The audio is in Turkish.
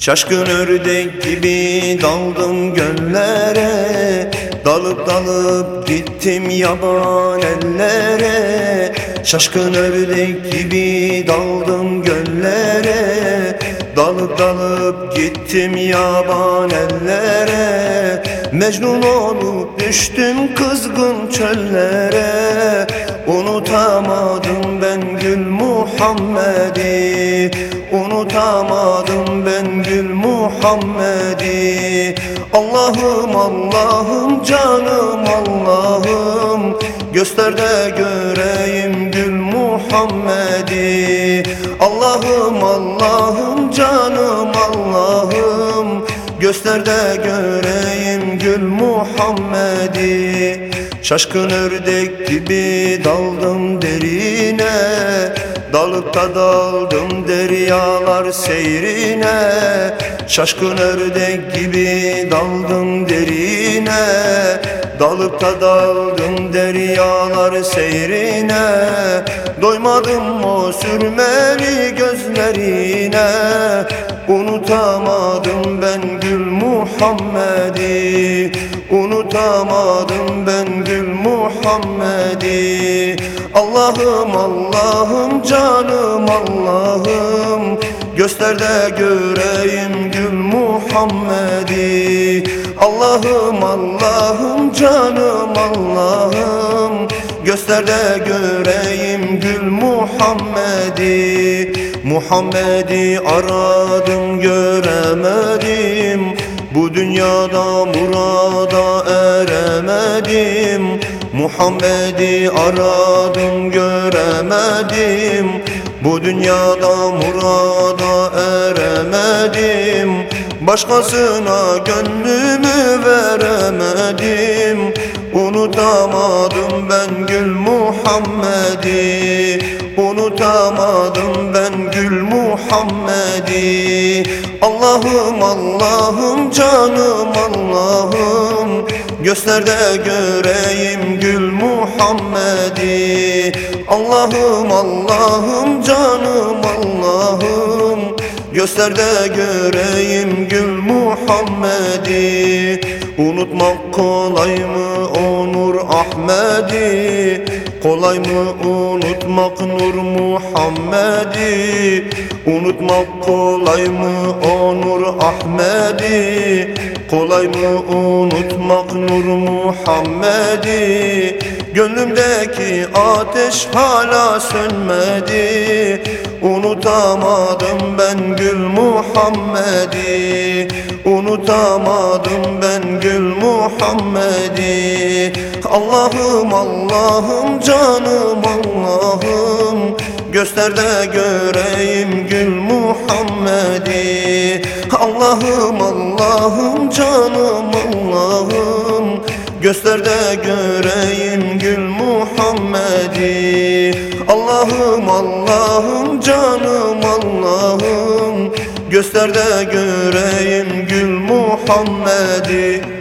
Şaşkın ördek gibi daldım göllere Dalıp dalıp gittim yaban ellere. Şaşkın ördek gibi daldım göllere Dalıp dalıp gittim yaban ellere. Mecnun olup düştüm kızgın çöllere Unutamadım ben Muhammed'i Unutamadım ben Gül Muhammed'i. Allah'ım Allah'ım canım Allah'ım. Göster de göreyim Gül Muhammed'i. Allah'ım Allah'ım canım Allah'ım. Göster de göreyim Gül Muhammed'i. Şaşkın ördek gibi daldım derine Dalıp da daldım deryalar seyrine Şaşkın ördek gibi daldım derine. Dalıp da daldım deryalar seyrine Doymadım o sürmeli gözlerine. Unutamadım ben Gül Muhammed'i Unutamadım ben Muhammed'i. Allah'ım Allah'ım canım Allah'ım. Göster de göreyim Gül Muhammed'i. Allah'ım Allah'ım canım Allah'ım. Göster de göreyim Gül Muhammed'i. Muhammed'i aradım göremedim. Bu dünyada murada eremedim Muhammed'i aradım göremedim. Bu dünyada murada eremedim. Başkasına gönlümü veremedim. Unutamadım ben Gül Muhammed'i. Unutamadım ben Gül Muhammed'i. Allah'ım Allah'ım canım Allah'ım Göster de göreyim Gül Muhammed'i. Allah'ım Allah'ım canım Allah'ım. Göster de göreyim Gül Muhammed'i. Unutmak kolay mı Onur Ahmet'i Kolay mı unutmak Nur Muhammed'i? Unutmak kolay mı Onur Ahmet'i Kolay mı unutmak Nur Muhammed'i? Gönlümdeki ateş hala sönmedi. Unutamadım ben Gül Muhammed'i. Unutamadım ben Gül Muhammed'i Allah'ım Allah'ım canım Allah'ım. Göster de göreyim Gül Muhammed'i. Allah'ım Allah'ım canım Allah'ım. Göster de göreyim Gül Muhammed'i. Allah'ım Allah'ım canım Allah'ım. Göster de göreyim Gül Muhammed'i